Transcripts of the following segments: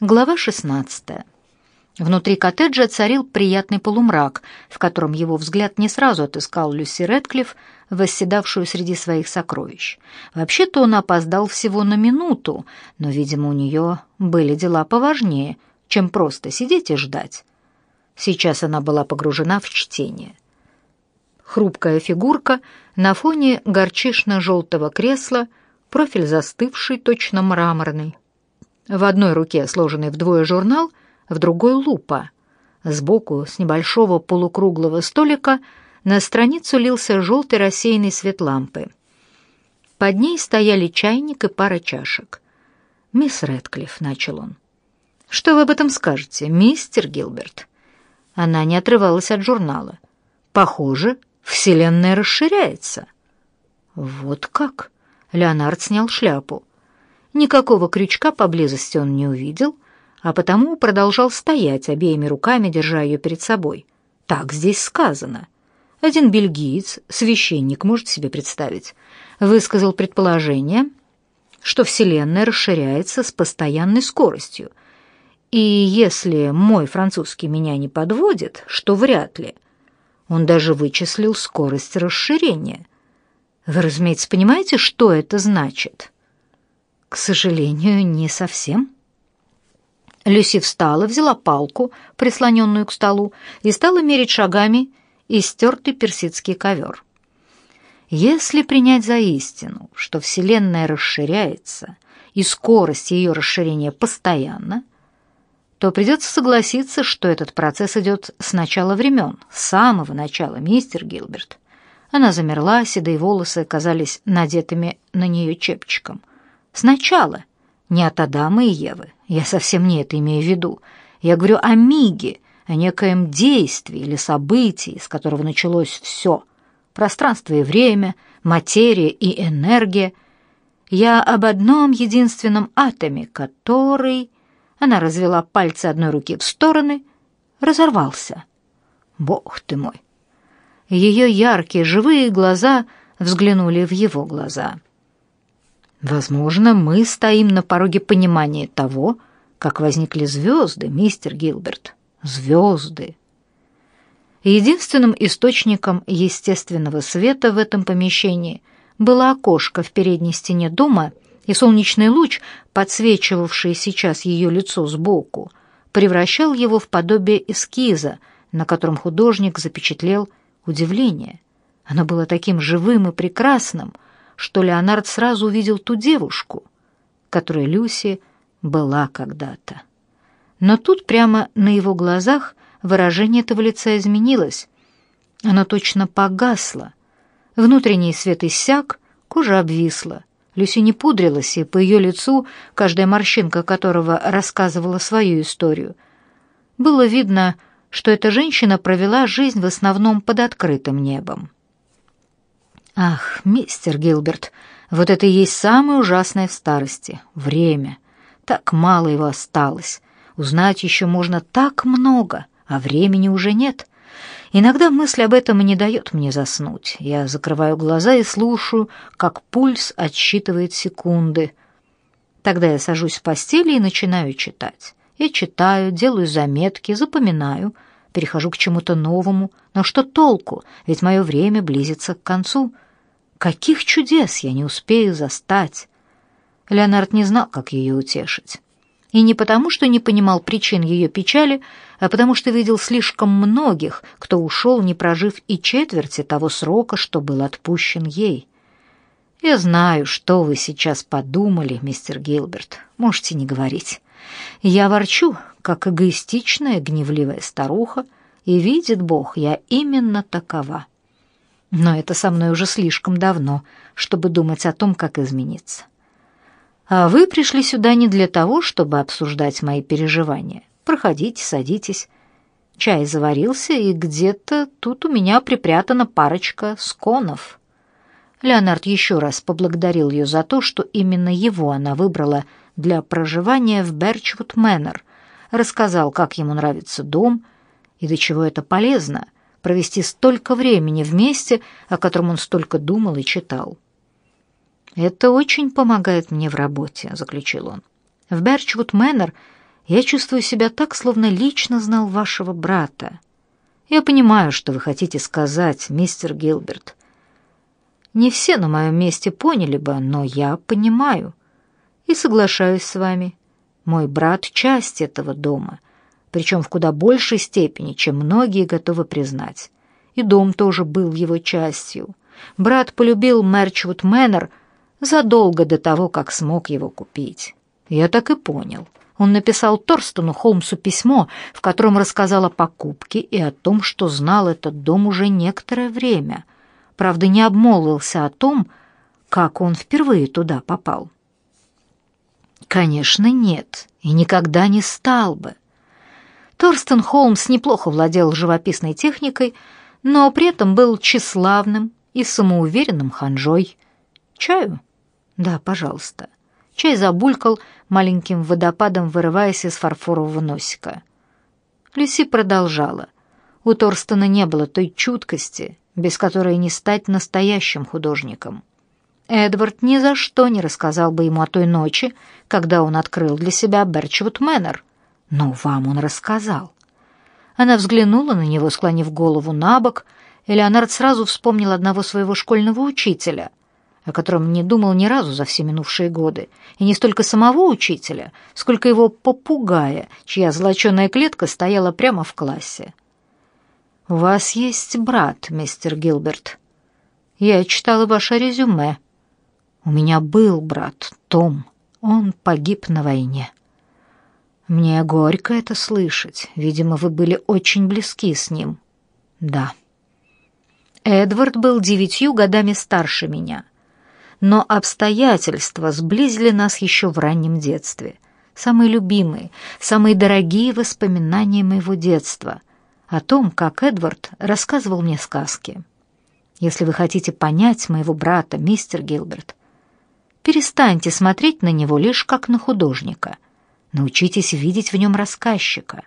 Глава 16. Внутри коттеджа царил приятный полумрак, в котором его взгляд не сразу отыскал Люси Рэдклифф, восседавшую среди своих сокровищ. Вообще-то он опоздал всего на минуту, но, видимо, у нее были дела поважнее, чем просто сидеть и ждать. Сейчас она была погружена в чтение. Хрупкая фигурка на фоне горчишно-желтого кресла, профиль застывший, точно мраморный. В одной руке сложенный вдвое журнал, в другой — лупа. Сбоку, с небольшого полукруглого столика, на страницу лился желтый рассеянный свет лампы. Под ней стояли чайник и пара чашек. «Мисс Рэдклифф», — начал он. «Что вы об этом скажете, мистер Гилберт?» Она не отрывалась от журнала. «Похоже, Вселенная расширяется». «Вот как?» — Леонард снял шляпу. Никакого крючка поблизости он не увидел, а потому продолжал стоять обеими руками, держа ее перед собой. Так здесь сказано. Один бельгиец, священник, может себе представить, высказал предположение, что Вселенная расширяется с постоянной скоростью. И если мой французский меня не подводит, что вряд ли, он даже вычислил скорость расширения. Вы, разумеется, понимаете, что это значит?» К сожалению, не совсем. Люси встала, взяла палку, прислоненную к столу, и стала мерить шагами истертый персидский ковер. Если принять за истину, что Вселенная расширяется, и скорость ее расширения постоянна, то придется согласиться, что этот процесс идет с начала времен, с самого начала, мистер Гилберт. Она замерла, седые волосы казались надетыми на нее чепчиком. Сначала, не от Адама и Евы. Я совсем не это имею в виду. Я говорю о миге, о некоем действии или событии, с которого началось все. Пространство и время, материя и энергия. Я об одном единственном атоме, который... Она развела пальцы одной руки в стороны, разорвался. Бог ты мой! Ее яркие живые глаза взглянули в его глаза. Возможно, мы стоим на пороге понимания того, как возникли звезды, мистер Гилберт. Звезды. Единственным источником естественного света в этом помещении было окошко в передней стене дома, и солнечный луч, подсвечивавший сейчас ее лицо сбоку, превращал его в подобие эскиза, на котором художник запечатлел удивление. Оно было таким живым и прекрасным — что Леонард сразу увидел ту девушку, которой Люси была когда-то. Но тут прямо на его глазах выражение этого лица изменилось. Оно точно погасло. Внутренний свет иссяк, кожа обвисла. Люси не пудрилась, и по ее лицу, каждая морщинка которого рассказывала свою историю, было видно, что эта женщина провела жизнь в основном под открытым небом. Ах, мистер Гилберт, вот это и есть самое ужасное в старости — время. Так мало его осталось. Узнать еще можно так много, а времени уже нет. Иногда мысль об этом и не дает мне заснуть. Я закрываю глаза и слушаю, как пульс отсчитывает секунды. Тогда я сажусь в постели и начинаю читать. Я читаю, делаю заметки, запоминаю, перехожу к чему-то новому. Но что толку, ведь мое время близится к концу — Каких чудес я не успею застать? Леонард не знал, как ее утешить. И не потому, что не понимал причин ее печали, а потому что видел слишком многих, кто ушел, не прожив и четверти того срока, что был отпущен ей. Я знаю, что вы сейчас подумали, мистер Гилберт. Можете не говорить. Я ворчу, как эгоистичная, гневливая старуха, и видит Бог, я именно такова. Но это со мной уже слишком давно, чтобы думать о том, как измениться. А вы пришли сюда не для того, чтобы обсуждать мои переживания. Проходите, садитесь. Чай заварился, и где-то тут у меня припрятана парочка сконов. Леонард еще раз поблагодарил ее за то, что именно его она выбрала для проживания в Берчвуд Мэннер, рассказал, как ему нравится дом и до чего это полезно — провести столько времени вместе, о котором он столько думал и читал. «Это очень помогает мне в работе», — заключил он. «В Берчвуд Мэннер Я чувствую себя так, словно лично знал вашего брата. Я понимаю, что вы хотите сказать, мистер Гилберт. Не все на моем месте поняли бы, но я понимаю и соглашаюсь с вами. Мой брат — часть этого дома, причем в куда большей степени, чем многие готовы признать. И дом тоже был его частью. Брат полюбил Мерчвуд Мэннер задолго до того, как смог его купить. Я так и понял. Он написал Торстону Холмсу письмо, в котором рассказал о покупке и о том, что знал этот дом уже некоторое время. Правда, не обмолвился о том, как он впервые туда попал. Конечно, нет, и никогда не стал бы. Торстен Холмс неплохо владел живописной техникой, но при этом был тщеславным и самоуверенным ханжой. Чаю? Да, пожалуйста. Чай забулькал маленьким водопадом, вырываясь из фарфорового носика. Люси продолжала. У Торстена не было той чуткости, без которой не стать настоящим художником. Эдвард ни за что не рассказал бы ему о той ночи, когда он открыл для себя Берчвуд Мэннер. Но вам он рассказал. Она взглянула на него, склонив голову на бок, и сразу вспомнил одного своего школьного учителя, о котором не думал ни разу за все минувшие годы, и не столько самого учителя, сколько его попугая, чья золоченая клетка стояла прямо в классе. «У вас есть брат, мистер Гилберт. Я читала ваше резюме», у меня был брат Том. Он погиб на войне. Мне горько это слышать. Видимо, вы были очень близки с ним. Да. Эдвард был девятью годами старше меня. Но обстоятельства сблизили нас еще в раннем детстве. Самые любимые, самые дорогие воспоминания моего детства о том, как Эдвард рассказывал мне сказки. Если вы хотите понять моего брата, мистер Гилберт, Перестаньте смотреть на него лишь как на художника. Научитесь видеть в нем рассказчика.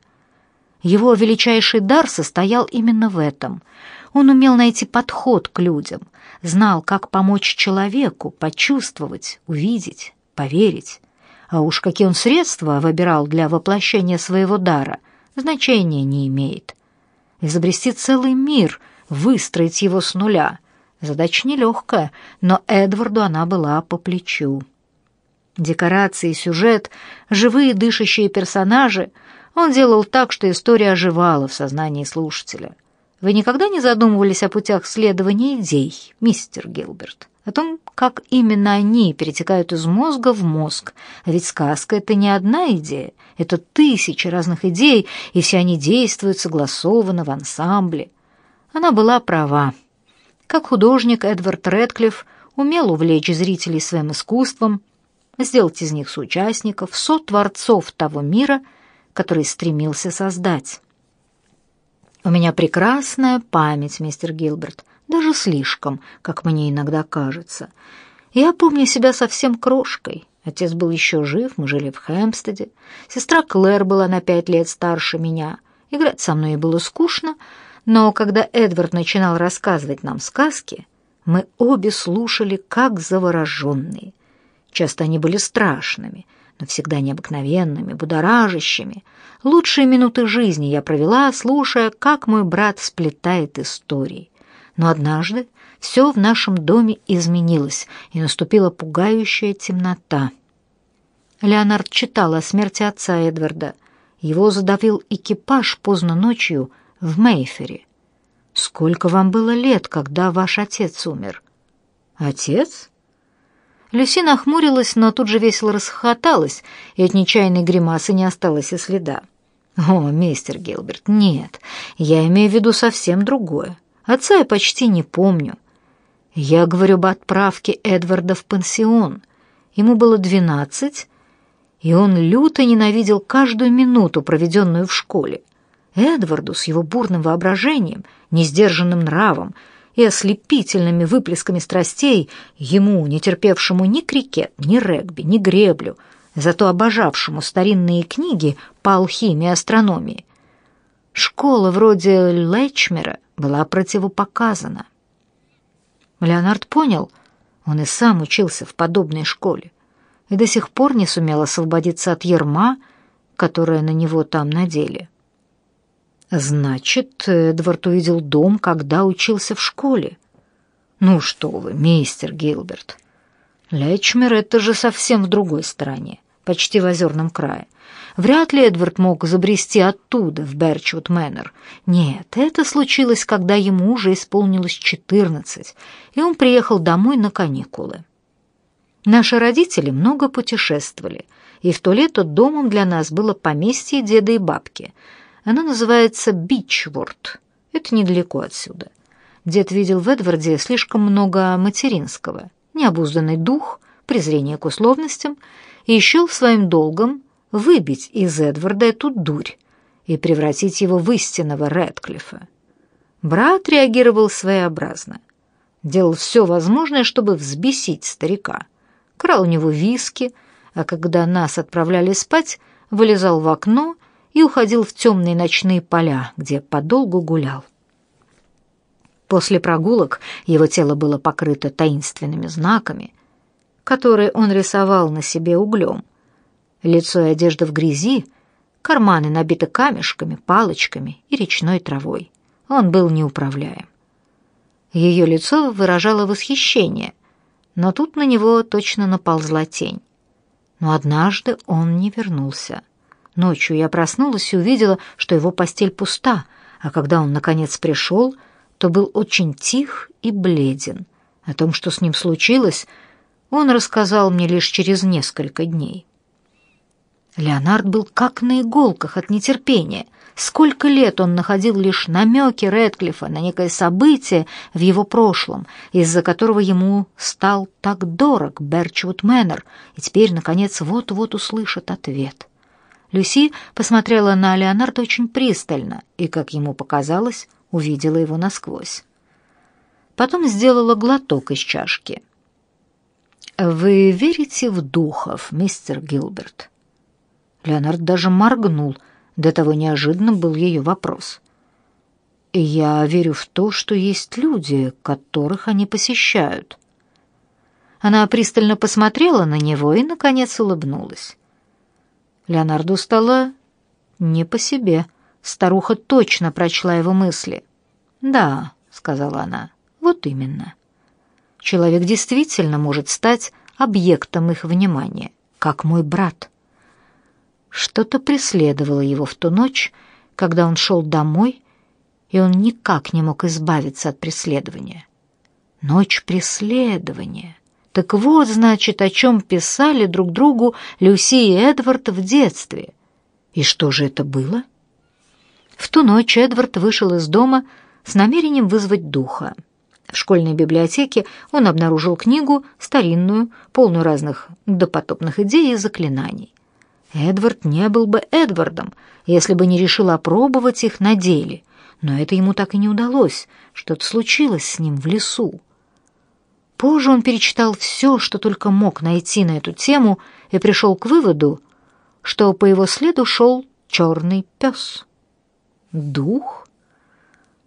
Его величайший дар состоял именно в этом. Он умел найти подход к людям, знал, как помочь человеку почувствовать, увидеть, поверить. А уж какие он средства выбирал для воплощения своего дара, значения не имеет. Изобрести целый мир, выстроить его с нуля — Задача нелегкая, но Эдварду она была по плечу. Декорации, сюжет, живые дышащие персонажи он делал так, что история оживала в сознании слушателя. Вы никогда не задумывались о путях следования идей, мистер Гилберт? О том, как именно они перетекают из мозга в мозг? А ведь сказка — это не одна идея, это тысячи разных идей, и все они действуют согласованно в ансамбле. Она была права. Как художник Эдвард Рэдклифф умел увлечь зрителей своим искусством, сделать из них соучастников, сотворцов того мира, который стремился создать. У меня прекрасная память, мистер Гилберт, даже слишком, как мне иногда кажется. Я помню себя совсем крошкой. Отец был еще жив, мы жили в Хэмпстеде. Сестра Клэр была на пять лет старше меня. Играть со мной было скучно, но когда Эдвард начинал рассказывать нам сказки, мы обе слушали как завороженные. Часто они были страшными, но всегда необыкновенными, будоражащими. Лучшие минуты жизни я провела, слушая, как мой брат сплетает истории. Но однажды все в нашем доме изменилось, и наступила пугающая темнота. Леонард читал о смерти отца Эдварда. Его задавил экипаж поздно ночью в Мейфере. Сколько вам было лет, когда ваш отец умер? Отец? Люси нахмурилась, но тут же весело расхохоталась, и от нечаянной гримасы не осталось и следа. «О, мистер Гилберт, нет, я имею в виду совсем другое. Отца я почти не помню. Я говорю об отправке Эдварда в пансион. Ему было двенадцать, и он люто ненавидел каждую минуту, проведенную в школе. Эдварду с его бурным воображением, несдержанным нравом и ослепительными выплесками страстей, ему, не терпевшему ни крикет, ни регби, ни греблю, зато обожавшему старинные книги по алхимии и астрономии, школа вроде Лечмера была противопоказана. Леонард понял, он и сам учился в подобной школе и до сих пор не сумел освободиться от ерма, которое на него там надели. Значит, Эдвард увидел дом, когда учился в школе. Ну что вы, мистер Гилберт. Лечмер — это же совсем в другой стране, почти в озерном крае. Вряд ли Эдвард мог забрести оттуда, в Берчвуд Мэннер. Нет, это случилось, когда ему уже исполнилось четырнадцать, и он приехал домой на каникулы. Наши родители много путешествовали, и в то лето домом для нас было поместье деда и бабки. Оно называется Бичворд. Это недалеко отсюда. Дед видел в Эдварде слишком много материнского, необузданный дух, презрение к условностям, и счел своим долгом выбить из Эдварда эту дурь и превратить его в истинного Рэдклиффа. Брат реагировал своеобразно. Делал все возможное, чтобы взбесить старика. Крал у него виски, а когда нас отправляли спать, вылезал в окно и уходил в темные ночные поля, где подолгу гулял. После прогулок его тело было покрыто таинственными знаками, которые он рисовал на себе углем, Лицо и одежда в грязи, карманы набиты камешками, палочками и речной травой. Он был неуправляем. Ее лицо выражало восхищение, но тут на него точно наползла тень. Но однажды он не вернулся. Ночью я проснулась и увидела, что его постель пуста, а когда он, наконец, пришел, то был очень тих и бледен. О том, что с ним случилось, он рассказал мне лишь через несколько дней. Леонард был как на иголках от нетерпения. Сколько лет он находил лишь намеки Рэдклиффа на некое событие в его прошлом, из-за которого ему стал так дорог Берчвуд Мэннер, и теперь, наконец, вот-вот услышит ответ. Люси посмотрела на Леонарда очень пристально и, как ему показалось, увидела его насквозь. Потом сделала глоток из чашки. «Вы верите в духов, мистер Гилберт?» Леонард даже моргнул, до того неожиданным был ее вопрос. «Я верю в то, что есть люди, которых они посещают». Она пристально посмотрела на него и, наконец, улыбнулась. Леонарду стало не по себе. Старуха точно прочла его мысли. «Да», — сказала она, — «вот именно. Человек действительно может стать объектом их внимания, как мой брат». Что-то преследовало его в ту ночь, когда он шел домой, и он никак не мог избавиться от преследования. Ночь преследования. Так вот, значит, о чем писали друг другу Люси и Эдвард в детстве. И что же это было? В ту ночь Эдвард вышел из дома с намерением вызвать духа. В школьной библиотеке он обнаружил книгу, старинную, полную разных допотопных идей и заклинаний. Эдвард не был бы Эдвардом, если бы не решил опробовать их на деле, но это ему так и не удалось, что-то случилось с ним в лесу. Позже он перечитал все, что только мог найти на эту тему, и пришел к выводу, что по его следу шел черный пес. Дух?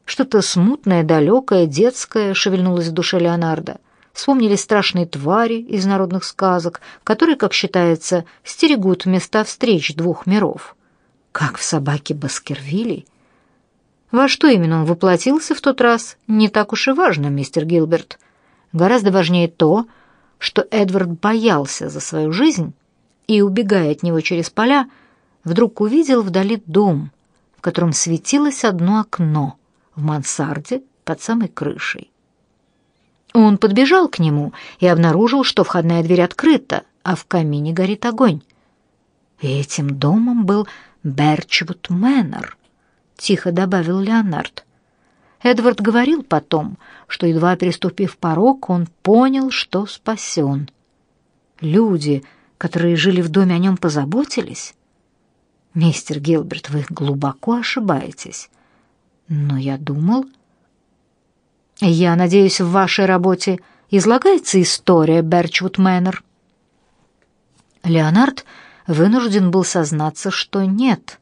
Что-то смутное, далекое, детское шевельнулось в душе Леонардо вспомнили страшные твари из народных сказок, которые, как считается, стерегут места встреч двух миров. Как в собаке Баскервилей. Во что именно он воплотился в тот раз, не так уж и важно, мистер Гилберт. Гораздо важнее то, что Эдвард боялся за свою жизнь и, убегая от него через поля, вдруг увидел вдали дом, в котором светилось одно окно в мансарде под самой крышей. Он подбежал к нему и обнаружил, что входная дверь открыта, а в камине горит огонь. И этим домом был Берчвуд Мэннер, тихо добавил Леонард. Эдвард говорил потом, что едва переступив порог, он понял, что спасен. Люди, которые жили в доме, о нем позаботились. Мистер Гилберт, вы глубоко ошибаетесь. Но я думал, я надеюсь, в вашей работе излагается история Берчвуд Мэннер. Леонард вынужден был сознаться, что нет.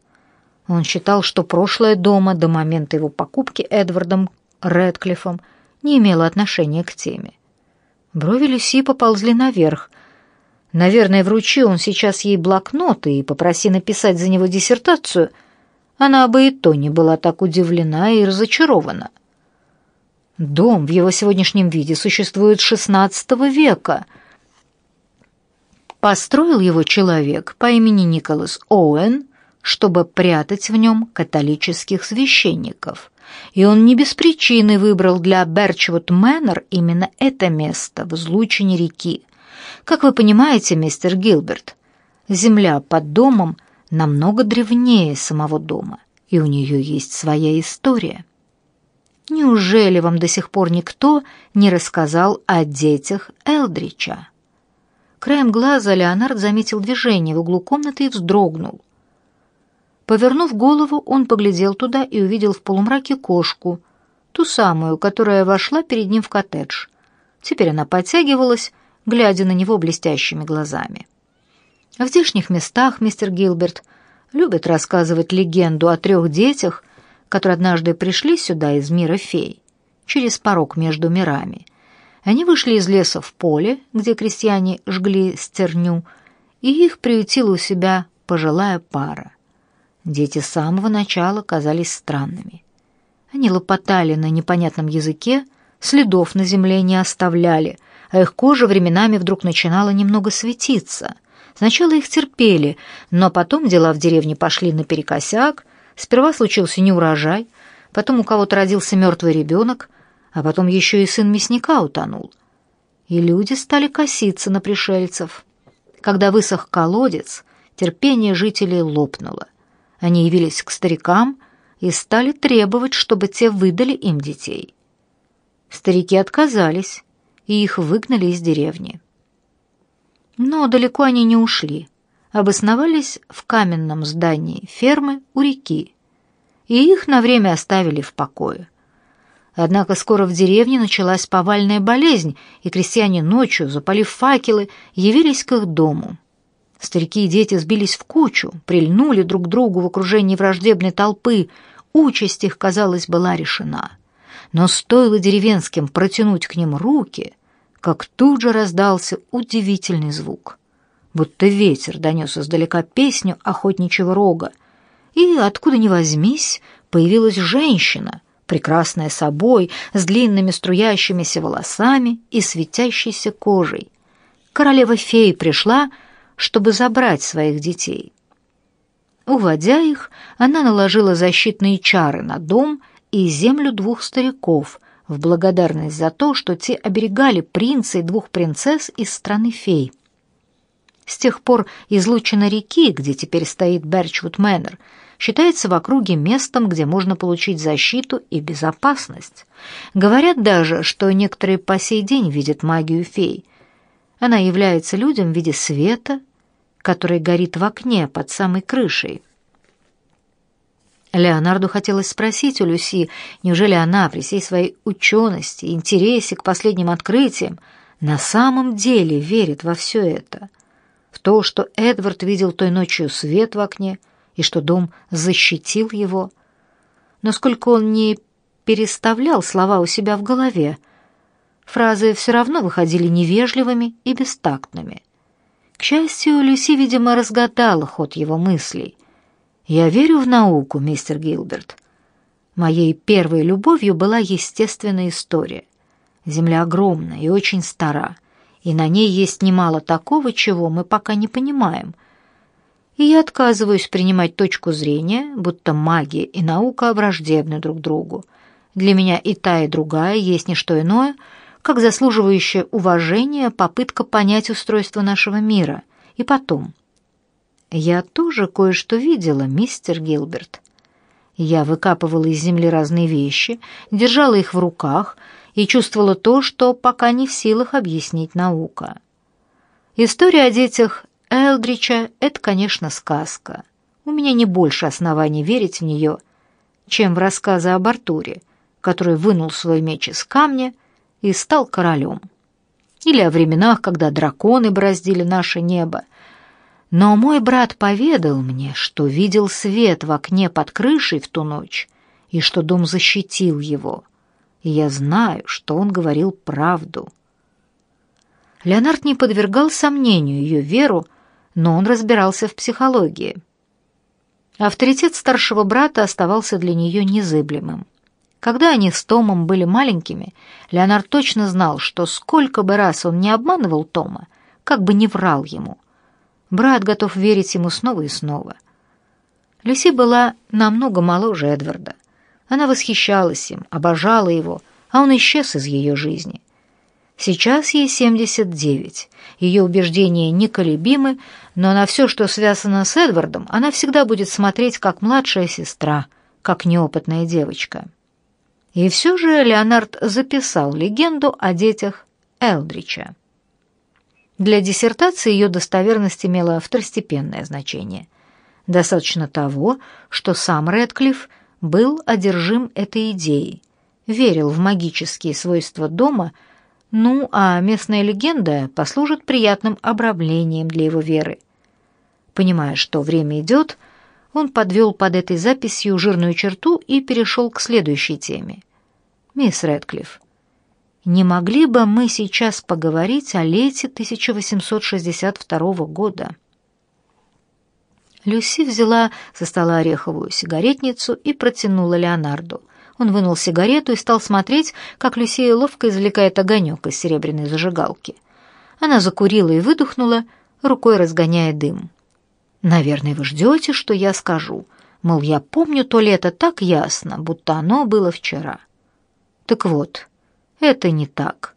Он считал, что прошлое дома до момента его покупки Эдвардом Рэдклиффом не имело отношения к теме. Брови Люси поползли наверх. Наверное, вручи он сейчас ей блокнот и попроси написать за него диссертацию, она бы и то не была так удивлена и разочарована. Дом в его сегодняшнем виде существует с XVI века. Построил его человек по имени Николас Оуэн, чтобы прятать в нем католических священников. И он не без причины выбрал для Берчвуд Мэннер именно это место в излучине реки. Как вы понимаете, мистер Гилберт, земля под домом намного древнее самого дома, и у нее есть своя история. Неужели вам до сих пор никто не рассказал о детях Элдрича? Краем глаза Леонард заметил движение в углу комнаты и вздрогнул. Повернув голову, он поглядел туда и увидел в полумраке кошку, ту самую, которая вошла перед ним в коттедж. Теперь она подтягивалась, глядя на него блестящими глазами. В здешних местах мистер Гилберт любит рассказывать легенду о трех детях, которые однажды пришли сюда из мира фей, через порог между мирами. Они вышли из леса в поле, где крестьяне жгли стерню, и их приютила у себя пожилая пара. Дети с самого начала казались странными. Они лопотали на непонятном языке, следов на земле не оставляли, а их кожа временами вдруг начинала немного светиться. Сначала их терпели, но потом дела в деревне пошли наперекосяк, сперва случился неурожай, потом у кого-то родился мертвый ребенок, а потом еще и сын мясника утонул. И люди стали коситься на пришельцев. Когда высох колодец, терпение жителей лопнуло. Они явились к старикам и стали требовать, чтобы те выдали им детей. Старики отказались, и их выгнали из деревни. Но далеко они не ушли, обосновались в каменном здании фермы у реки, и их на время оставили в покое. Однако скоро в деревне началась повальная болезнь, и крестьяне ночью, запалив факелы, явились к их дому. Старики и дети сбились в кучу, прильнули друг к другу в окружении враждебной толпы. Участь их, казалось, была решена. Но стоило деревенским протянуть к ним руки, как тут же раздался удивительный звук. Будто ветер донес издалека песню охотничьего рога, и, откуда ни возьмись, появилась женщина, прекрасная собой, с длинными струящимися волосами и светящейся кожей. Королева-фей пришла, чтобы забрать своих детей. Уводя их, она наложила защитные чары на дом и землю двух стариков в благодарность за то, что те оберегали принца и двух принцесс из страны фей. С тех пор излучина реки, где теперь стоит Берчвуд Мэннер, считается в округе местом, где можно получить защиту и безопасность. Говорят даже, что некоторые по сей день видят магию фей, она является людям в виде света, который горит в окне под самой крышей. Леонарду хотелось спросить у Люси, неужели она при всей своей учености интересе к последним открытиям на самом деле верит во все это, в то, что Эдвард видел той ночью свет в окне и что дом защитил его. Но сколько он не переставлял слова у себя в голове, Фразы все равно выходили невежливыми и бестактными. К счастью, Люси, видимо, разгадала ход его мыслей. «Я верю в науку, мистер Гилберт. Моей первой любовью была естественная история. Земля огромна и очень стара, и на ней есть немало такого, чего мы пока не понимаем. И я отказываюсь принимать точку зрения, будто магия и наука враждебны друг другу. Для меня и та, и другая есть не что иное — как заслуживающая уважения попытка понять устройство нашего мира. И потом. Я тоже кое-что видела, мистер Гилберт. Я выкапывала из земли разные вещи, держала их в руках и чувствовала то, что пока не в силах объяснить наука. История о детях Элдрича — это, конечно, сказка. У меня не больше оснований верить в нее, чем в рассказы об Артуре, который вынул свой меч из камня и стал королем. Или о временах, когда драконы бороздили наше небо. Но мой брат поведал мне, что видел свет в окне под крышей в ту ночь, и что дом защитил его. И я знаю, что он говорил правду. Леонард не подвергал сомнению ее веру, но он разбирался в психологии. Авторитет старшего брата оставался для нее незыблемым. Когда они с Томом были маленькими, Леонард точно знал, что сколько бы раз он не обманывал Тома, как бы не врал ему, брат готов верить ему снова и снова. Люси была намного моложе Эдварда. Она восхищалась им, обожала его, а он исчез из ее жизни. Сейчас ей 79. Ее убеждения неколебимы, но на все, что связано с Эдвардом, она всегда будет смотреть как младшая сестра, как неопытная девочка. И все же Леонард записал легенду о детях Элдрича. Для диссертации ее достоверность имела второстепенное значение. Достаточно того, что сам Рэдклифф был одержим этой идеей, верил в магические свойства дома – ну, а местная легенда послужит приятным обрамлением для его веры. Понимая, что время идет, он подвел под этой записью жирную черту и перешел к следующей теме. «Мисс Рэдклифф, не могли бы мы сейчас поговорить о лете 1862 года?» Люси взяла со стола ореховую сигаретницу и протянула Леонарду. Он вынул сигарету и стал смотреть, как Люсия ловко извлекает огонек из серебряной зажигалки. Она закурила и выдохнула, рукой разгоняя дым. «Наверное, вы ждете, что я скажу. Мол, я помню то лето так ясно, будто оно было вчера». Так вот, это не так.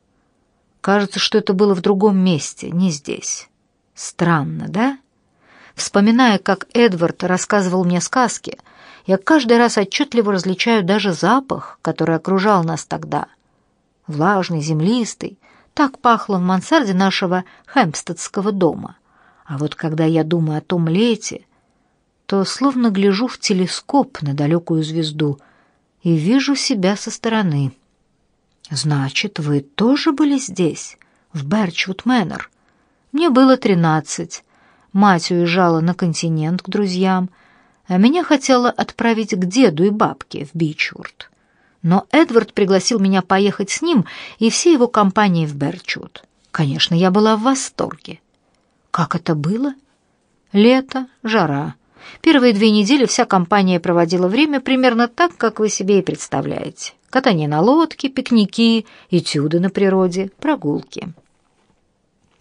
Кажется, что это было в другом месте, не здесь. Странно, да? Вспоминая, как Эдвард рассказывал мне сказки — я каждый раз отчетливо различаю даже запах, который окружал нас тогда. Влажный, землистый, так пахло в мансарде нашего хэмпстедского дома. А вот когда я думаю о том лете, то словно гляжу в телескоп на далекую звезду и вижу себя со стороны. Значит, вы тоже были здесь, в Берчвуд Мэннер. Мне было тринадцать. Мать уезжала на континент к друзьям — а меня хотела отправить к деду и бабке в Бичвуд. Но Эдвард пригласил меня поехать с ним и всей его компанией в Берчвуд. Конечно, я была в восторге. Как это было? Лето, жара. Первые две недели вся компания проводила время примерно так, как вы себе и представляете. Катание на лодке, пикники, этюды на природе, прогулки.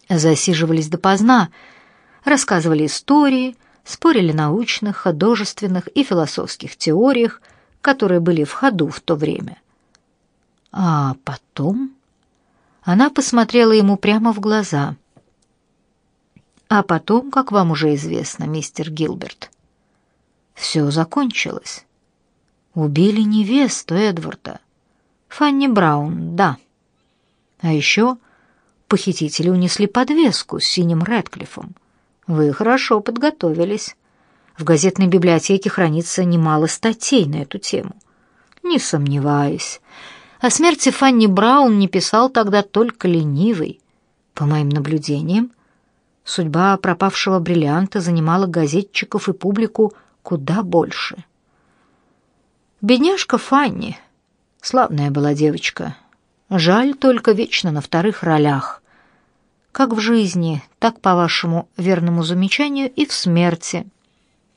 Засиживались допоздна, рассказывали истории, спорили научных, художественных и философских теориях, которые были в ходу в то время. А потом она посмотрела ему прямо в глаза. А потом, как вам уже известно, мистер Гилберт, все закончилось. Убили невесту Эдварда. Фанни Браун, да. А еще похитители унесли подвеску с синим Рэдклиффом. Вы хорошо подготовились. В газетной библиотеке хранится немало статей на эту тему. Не сомневаюсь. О смерти Фанни Браун не писал тогда только ленивый. По моим наблюдениям, судьба пропавшего бриллианта занимала газетчиков и публику куда больше. Бедняжка Фанни, славная была девочка. Жаль только вечно на вторых ролях как в жизни, так, по вашему верному замечанию, и в смерти.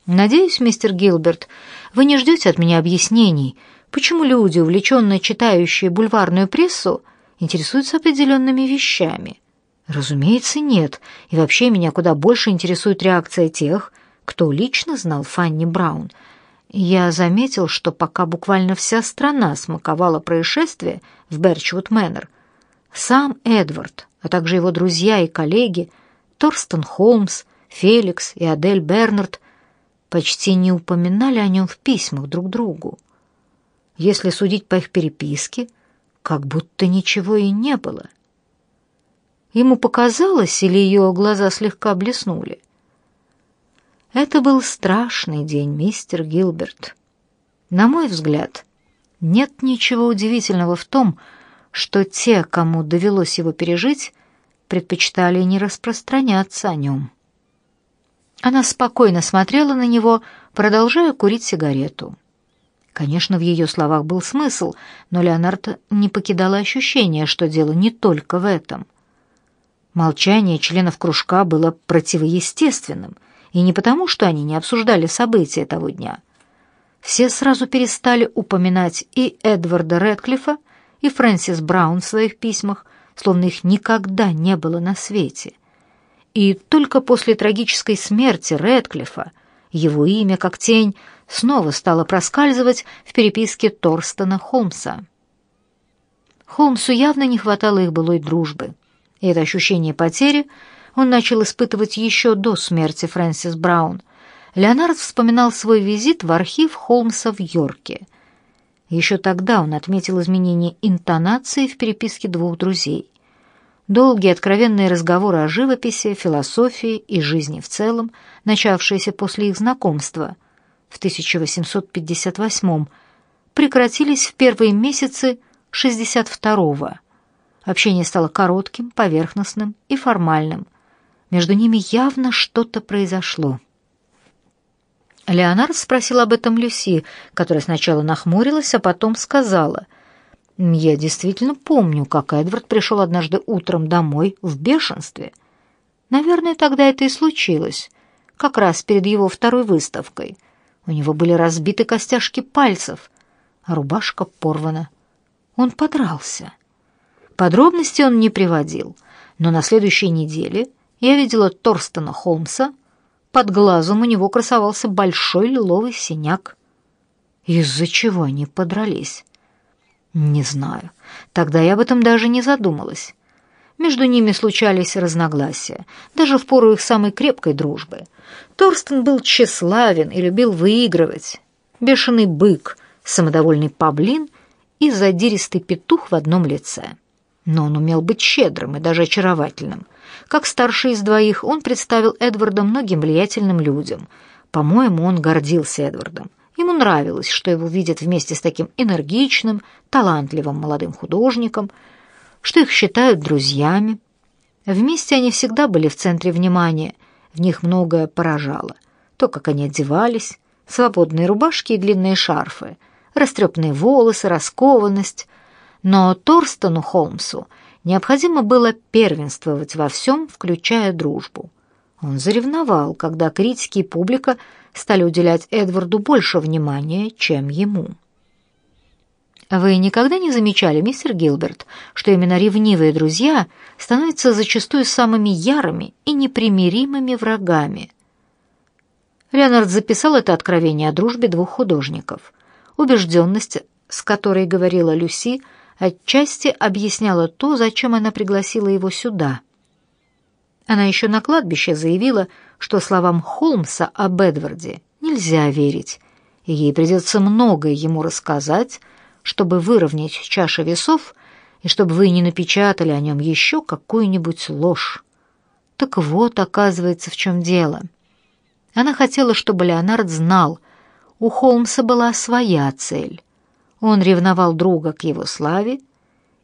Надеюсь, мистер Гилберт, вы не ждете от меня объяснений, почему люди, увлеченно читающие бульварную прессу, интересуются определенными вещами. Разумеется, нет, и вообще меня куда больше интересует реакция тех, кто лично знал Фанни Браун. Я заметил, что пока буквально вся страна смаковала происшествие в Берчвуд Мэннер, сам Эдвард а также его друзья и коллеги Торстен Холмс, Феликс и Адель Бернард почти не упоминали о нем в письмах друг другу. Если судить по их переписке, как будто ничего и не было. Ему показалось, или ее глаза слегка блеснули. Это был страшный день, мистер Гилберт. На мой взгляд, нет ничего удивительного в том, что те, кому довелось его пережить, предпочитали не распространяться о нем. Она спокойно смотрела на него, продолжая курить сигарету. Конечно, в ее словах был смысл, но Леонард не покидало ощущение, что дело не только в этом. Молчание членов кружка было противоестественным, и не потому, что они не обсуждали события того дня. Все сразу перестали упоминать и Эдварда Рэдклиффа, и Фрэнсис Браун в своих письмах, словно их никогда не было на свете. И только после трагической смерти Рэдклиффа его имя, как тень, снова стало проскальзывать в переписке Торстона Холмса. Холмсу явно не хватало их былой дружбы, это ощущение потери он начал испытывать еще до смерти Фрэнсис Браун. Леонард вспоминал свой визит в архив Холмса в Йорке. Еще тогда он отметил изменение интонации в переписке двух друзей. Долгие откровенные разговоры о живописи, философии и жизни в целом, начавшиеся после их знакомства в 1858 прекратились в первые месяцы 62-го. Общение стало коротким, поверхностным и формальным. Между ними явно что-то произошло. Леонард спросил об этом Люси, которая сначала нахмурилась, а потом сказала, «Я действительно помню, как Эдвард пришел однажды утром домой в бешенстве. Наверное, тогда это и случилось, как раз перед его второй выставкой. У него были разбиты костяшки пальцев, а рубашка порвана. Он подрался. Подробности он не приводил, но на следующей неделе я видела Торстена Холмса, под глазом у него красовался большой лиловый синяк. Из-за чего они подрались? Не знаю. Тогда я об этом даже не задумалась. Между ними случались разногласия, даже в пору их самой крепкой дружбы. Торстен был тщеславен и любил выигрывать. Бешеный бык, самодовольный павлин и задиристый петух в одном лице. Но он умел быть щедрым и даже очаровательным. Как старший из двоих, он представил Эдварда многим влиятельным людям. По-моему, он гордился Эдвардом. Ему нравилось, что его видят вместе с таким энергичным, талантливым молодым художником, что их считают друзьями. Вместе они всегда были в центре внимания, в них многое поражало. То, как они одевались, свободные рубашки и длинные шарфы — растрепанные волосы, раскованность. Но Торстену Холмсу необходимо было первенствовать во всем, включая дружбу. Он заревновал, когда критики и публика стали уделять Эдварду больше внимания, чем ему. Вы никогда не замечали, мистер Гилберт, что именно ревнивые друзья становятся зачастую самыми ярыми и непримиримыми врагами? Леонард записал это откровение о дружбе двух художников. Убежденность, с которой говорила Люси, отчасти объясняла то, зачем она пригласила его сюда. Она еще на кладбище заявила, что словам Холмса об Эдварде нельзя верить, и ей придется многое ему рассказать, чтобы выровнять чаши весов и чтобы вы не напечатали о нем еще какую-нибудь ложь. Так вот, оказывается, в чем дело. Она хотела, чтобы Леонард знал, у Холмса была своя цель. Он ревновал друга к его славе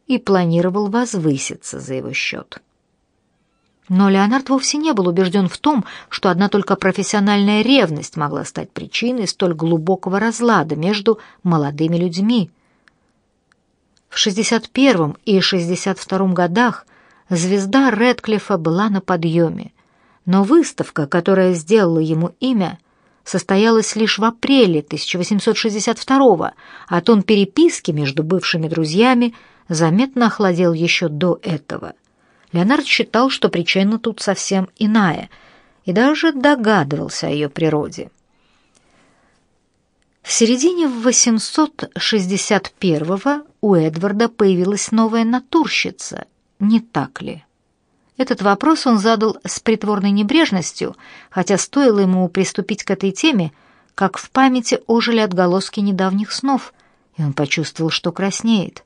и планировал возвыситься за его счет. Но Леонард вовсе не был убежден в том, что одна только профессиональная ревность могла стать причиной столь глубокого разлада между молодыми людьми. В 61 и 62 годах звезда Рэдклиффа была на подъеме, но выставка, которая сделала ему имя, состоялась лишь в апреле 1862 а тон переписки между бывшими друзьями заметно охладел еще до этого. Леонард считал, что причина тут совсем иная, и даже догадывался о ее природе. В середине 861-го у Эдварда появилась новая натурщица, не так ли? Этот вопрос он задал с притворной небрежностью, хотя стоило ему приступить к этой теме, как в памяти ожили отголоски недавних снов, и он почувствовал, что краснеет.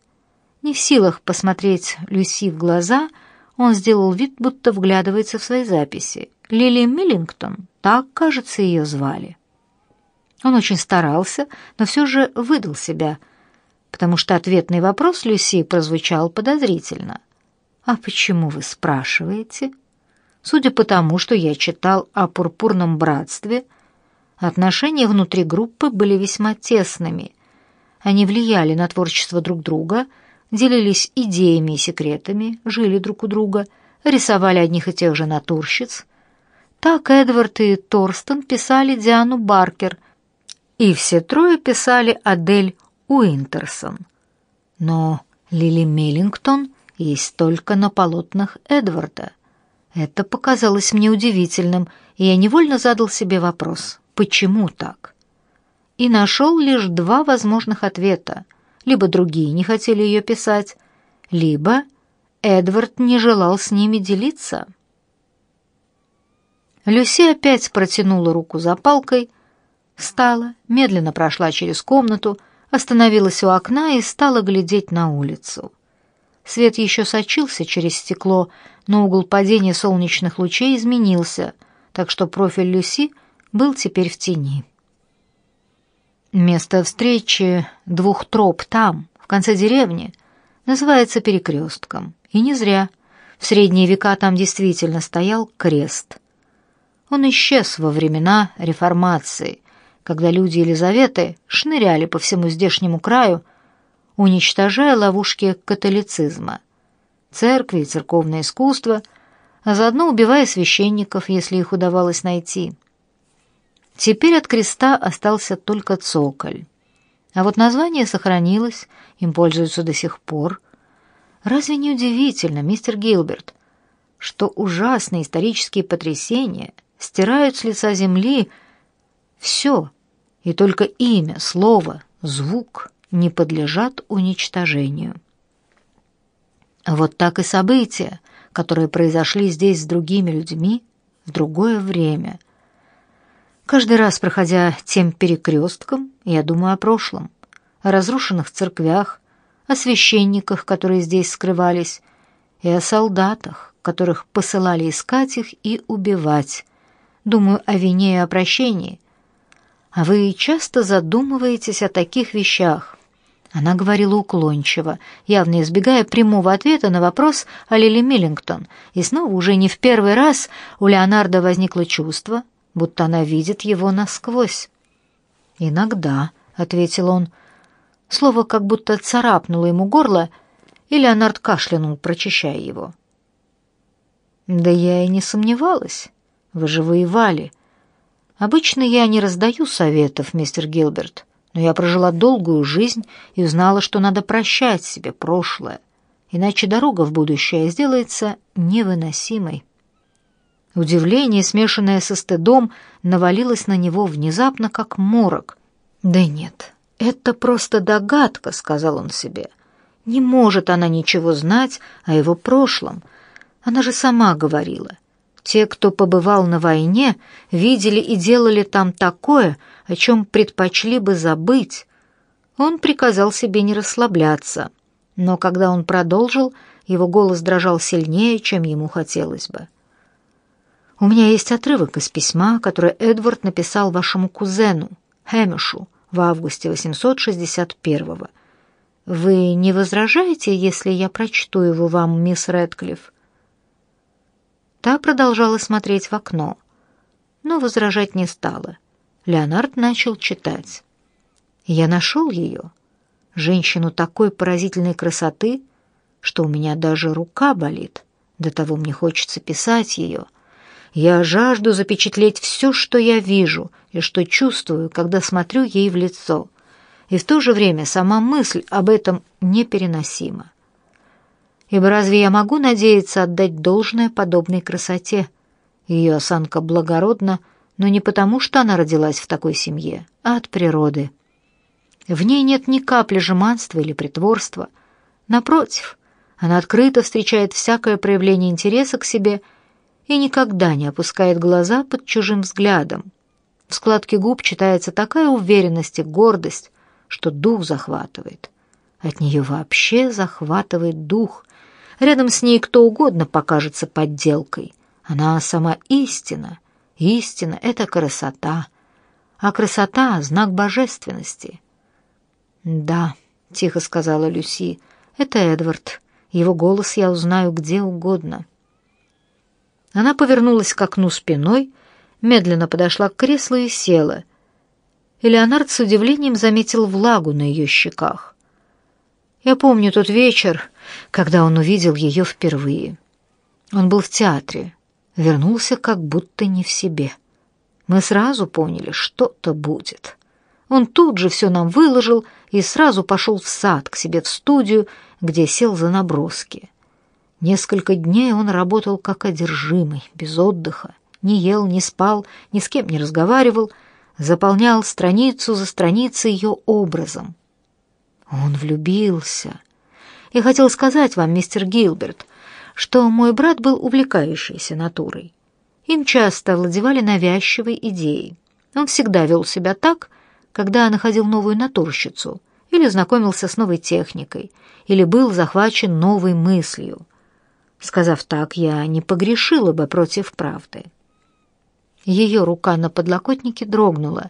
Не в силах посмотреть Люси в глаза, он сделал вид, будто вглядывается в свои записи. Лили Миллингтон, так, кажется, ее звали. Он очень старался, но все же выдал себя, потому что ответный вопрос Люси прозвучал подозрительно. «А почему вы спрашиваете?» «Судя по тому, что я читал о пурпурном братстве, отношения внутри группы были весьма тесными. Они влияли на творчество друг друга, делились идеями и секретами, жили друг у друга, рисовали одних и тех же натурщиц. Так Эдвард и Торстен писали Диану Баркер, и все трое писали Адель Уинтерсон. Но Лили Миллингтон есть только на полотнах Эдварда. Это показалось мне удивительным, и я невольно задал себе вопрос, почему так? И нашел лишь два возможных ответа. Либо другие не хотели ее писать, либо Эдвард не желал с ними делиться. Люси опять протянула руку за палкой, встала, медленно прошла через комнату, остановилась у окна и стала глядеть на улицу. Свет еще сочился через стекло, но угол падения солнечных лучей изменился, так что профиль Люси был теперь в тени. Место встречи двух троп там, в конце деревни, называется перекрестком. И не зря. В средние века там действительно стоял крест. Он исчез во времена реформации, когда люди Елизаветы шныряли по всему здешнему краю, уничтожая ловушки католицизма, церкви и церковное искусство, а заодно убивая священников, если их удавалось найти. Теперь от креста остался только цоколь. А вот название сохранилось, им пользуются до сих пор. Разве не удивительно, мистер Гилберт, что ужасные исторические потрясения стирают с лица земли все, и только имя, слово, звук не подлежат уничтожению. Вот так и события, которые произошли здесь с другими людьми в другое время. Каждый раз, проходя тем перекрестком, я думаю о прошлом, о разрушенных церквях, о священниках, которые здесь скрывались, и о солдатах, которых посылали искать их и убивать. Думаю о вине и о прощении. А вы часто задумываетесь о таких вещах? Она говорила уклончиво, явно избегая прямого ответа на вопрос о Лили Миллингтон, и снова уже не в первый раз у Леонардо возникло чувство, будто она видит его насквозь. «Иногда», — ответил он, — слово как будто царапнуло ему горло, и Леонард кашлянул, прочищая его. «Да я и не сомневалась. Вы же воевали. Обычно я не раздаю советов, мистер Гилберт» но я прожила долгую жизнь и узнала, что надо прощать себе прошлое, иначе дорога в будущее сделается невыносимой. Удивление, смешанное со стыдом, навалилось на него внезапно, как морок. «Да нет, это просто догадка», — сказал он себе. «Не может она ничего знать о его прошлом. Она же сама говорила. Те, кто побывал на войне, видели и делали там такое, о чем предпочли бы забыть. Он приказал себе не расслабляться, но когда он продолжил, его голос дрожал сильнее, чем ему хотелось бы. «У меня есть отрывок из письма, которое Эдвард написал вашему кузену, Хэмишу, в августе 861-го. Вы не возражаете, если я прочту его вам, мисс Рэдклифф?» Та продолжала смотреть в окно, но возражать не стала. Леонард начал читать. Я нашел ее, женщину такой поразительной красоты, что у меня даже рука болит. До того мне хочется писать ее. Я жажду запечатлеть все, что я вижу и что чувствую, когда смотрю ей в лицо. И в то же время сама мысль об этом непереносима. Ибо разве я могу надеяться отдать должное подобной красоте? Ее осанка благородна, но не потому, что она родилась в такой семье, а от природы. В ней нет ни капли жеманства или притворства. Напротив, она открыто встречает всякое проявление интереса к себе и никогда не опускает глаза под чужим взглядом. В складке губ читается такая уверенность и гордость, что дух захватывает. От нее вообще захватывает дух. Рядом с ней кто угодно покажется подделкой. Она сама истина — Истина — это красота, а красота — знак божественности. «Да», — тихо сказала Люси, — «это Эдвард. Его голос я узнаю где угодно». Она повернулась к окну спиной, медленно подошла к креслу и села. И Леонард с удивлением заметил влагу на ее щеках. Я помню тот вечер, когда он увидел ее впервые. Он был в театре, вернулся как будто не в себе. Мы сразу поняли, что-то будет. Он тут же все нам выложил и сразу пошел в сад к себе в студию, где сел за наброски. Несколько дней он работал как одержимый, без отдыха, не ел, не спал, ни с кем не разговаривал, заполнял страницу за страницей ее образом. Он влюбился. Я хотел сказать вам, мистер Гилберт, что мой брат был увлекающейся натурой. Им часто овладевали навязчивые идеи. Он всегда вел себя так, когда находил новую натурщицу, или знакомился с новой техникой, или был захвачен новой мыслью. Сказав так, я не погрешила бы против правды. Ее рука на подлокотнике дрогнула,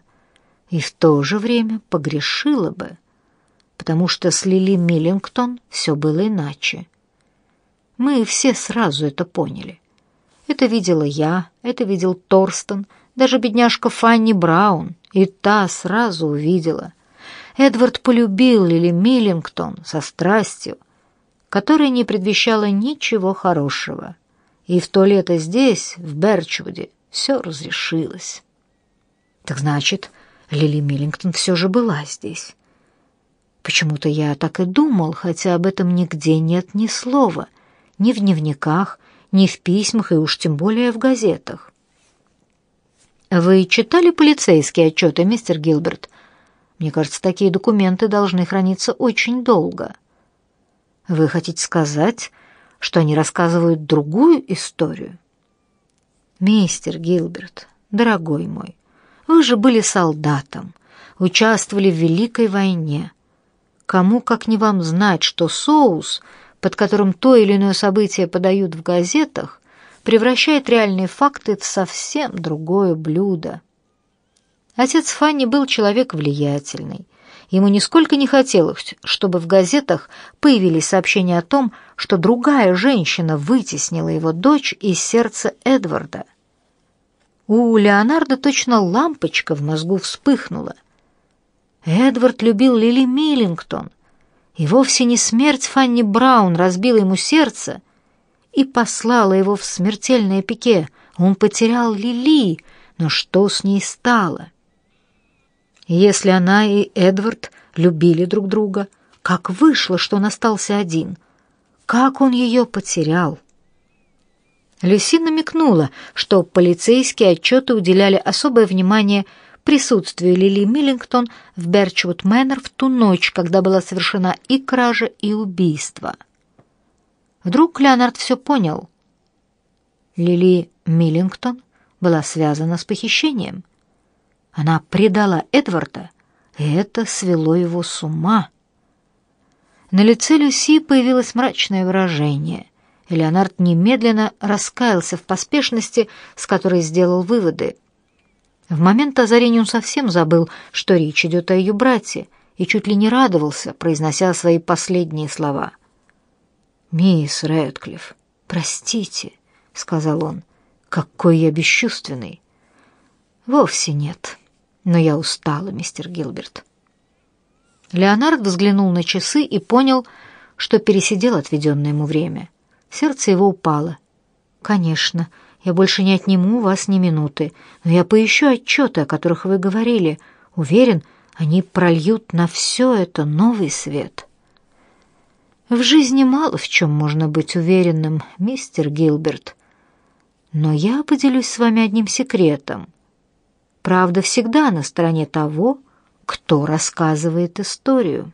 и в то же время погрешила бы, потому что с Лили Миллингтон все было иначе. Мы все сразу это поняли. Это видела я, это видел Торстон, даже бедняжка Фанни Браун, и та сразу увидела. Эдвард полюбил Лили Миллингтон со страстью, которая не предвещала ничего хорошего. И в то лето здесь, в Берчвуде, все разрешилось. Так значит, Лили Миллингтон все же была здесь. Почему-то я так и думал, хотя об этом нигде нет ни слова, ни в дневниках, ни в письмах и уж тем более в газетах. Вы читали полицейские отчеты, мистер Гилберт? Мне кажется, такие документы должны храниться очень долго. Вы хотите сказать, что они рассказывают другую историю? Мистер Гилберт, дорогой мой, вы же были солдатом, участвовали в Великой войне. Кому, как не вам, знать, что соус, под которым то или иное событие подают в газетах, превращает реальные факты в совсем другое блюдо. Отец Фанни был человек влиятельный. Ему нисколько не хотелось, чтобы в газетах появились сообщения о том, что другая женщина вытеснила его дочь из сердца Эдварда. У Леонардо точно лампочка в мозгу вспыхнула. Эдвард любил Лили Миллингтон, и вовсе не смерть Фанни Браун разбила ему сердце и послала его в смертельное пике. Он потерял Лили, но что с ней стало? Если она и Эдвард любили друг друга, как вышло, что он остался один? Как он ее потерял? Люси намекнула, что полицейские отчеты уделяли особое внимание присутствию Лили Миллингтон в Берчвуд Мэннер в ту ночь, когда была совершена и кража, и убийство. Вдруг Леонард все понял. Лили Миллингтон была связана с похищением. Она предала Эдварда, и это свело его с ума. На лице Люси появилось мрачное выражение. И Леонард немедленно раскаялся в поспешности, с которой сделал выводы. В момент озарения он совсем забыл, что речь идет о ее брате, и чуть ли не радовался, произнося свои последние слова. «Мисс Рэдклифф, простите», — сказал он, — «какой я бесчувственный». «Вовсе нет», но я устала, мистер Гилберт. Леонард взглянул на часы и понял, что пересидел отведенное ему время. Сердце его упало. «Конечно, я больше не отниму у вас ни минуты, но я поищу отчеты, о которых вы говорили. Уверен, они прольют на все это новый свет». В жизни мало в чем можно быть уверенным, мистер Гилберт. Но я поделюсь с вами одним секретом — Правда всегда на стороне того, кто рассказывает историю.